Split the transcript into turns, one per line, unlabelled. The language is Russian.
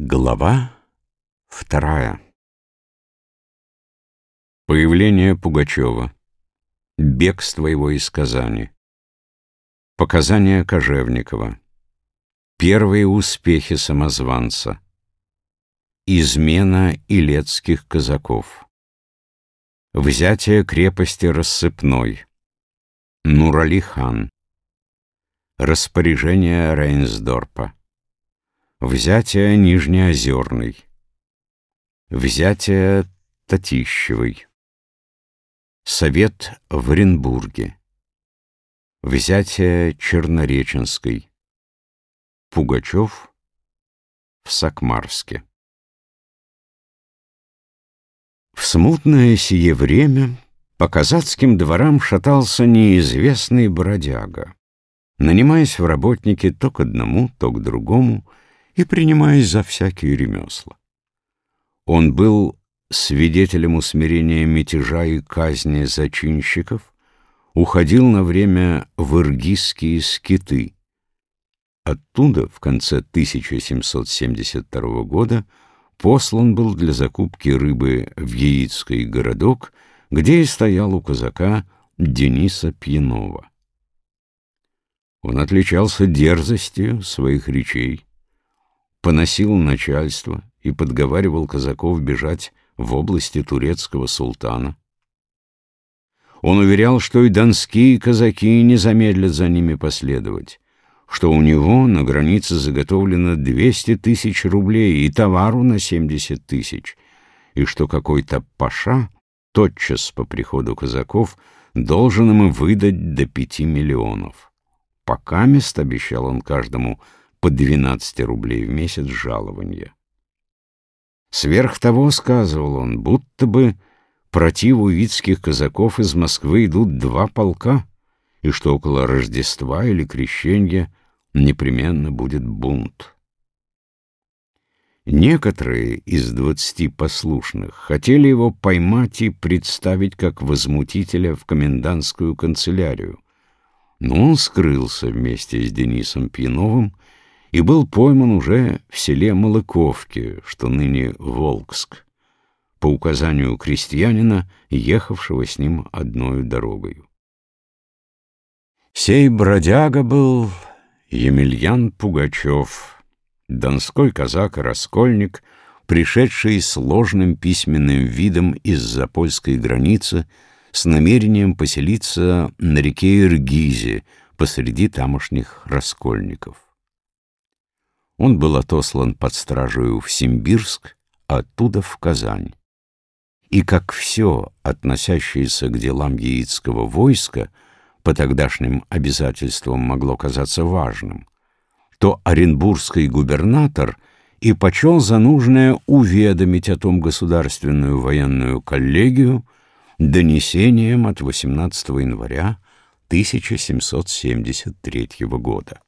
Глава вторая. Появление Пугачева. Бегство его из Казани. Показания Кожевникова. Первые успехи самозванца. Измена илецких казаков. Взятие крепости Рассыпной. Нурали-хан. Распоряжение Рейнсдорпа Взятие Нижнеозерной. Взятие Татищевой. Совет в Оренбурге. Взятие Чернореченской. Пугачев в Сакмарске. В смутное сие время по казацким дворам шатался неизвестный бродяга, нанимаясь в работники то к одному, то к другому, и принимаясь за всякие ремесла. Он был свидетелем усмирения мятежа и казни зачинщиков, уходил на время в иргизские скиты. Оттуда в конце 1772 года послан был для закупки рыбы в Яицкий городок, где и стоял у казака Дениса Пьянова. Он отличался дерзостью своих речей, поносил начальство и подговаривал казаков бежать в области турецкого султана. Он уверял, что и донские казаки не замедлят за ними последовать, что у него на границе заготовлено 200 тысяч рублей и товару на 70 тысяч, и что какой-то паша тотчас по приходу казаков должен ему выдать до пяти миллионов. Пока мест обещал он каждому по 12 рублей в месяц жалования. Сверх того, сказывал он, будто бы против увидских казаков из Москвы идут два полка, и что около Рождества или Крещения непременно будет бунт. Некоторые из двадцати послушных хотели его поймать и представить как возмутителя в комендантскую канцелярию, но он скрылся вместе с Денисом Пьяновым и был пойман уже в селе Молоковки, что ныне Волкск, по указанию крестьянина, ехавшего с ним одной дорогою. Сей бродяга был Емельян Пугачев, донской казак и раскольник, пришедший сложным письменным видом из-за польской границы с намерением поселиться на реке Иргизе посреди тамошних раскольников. Он был отослан под стражу в Симбирск, оттуда в Казань. И как все, относящееся к делам яицкого войска, по тогдашним обязательствам могло казаться важным, то оренбургский губернатор и почел за нужное уведомить о том государственную военную коллегию донесением от 18 января 1773 года.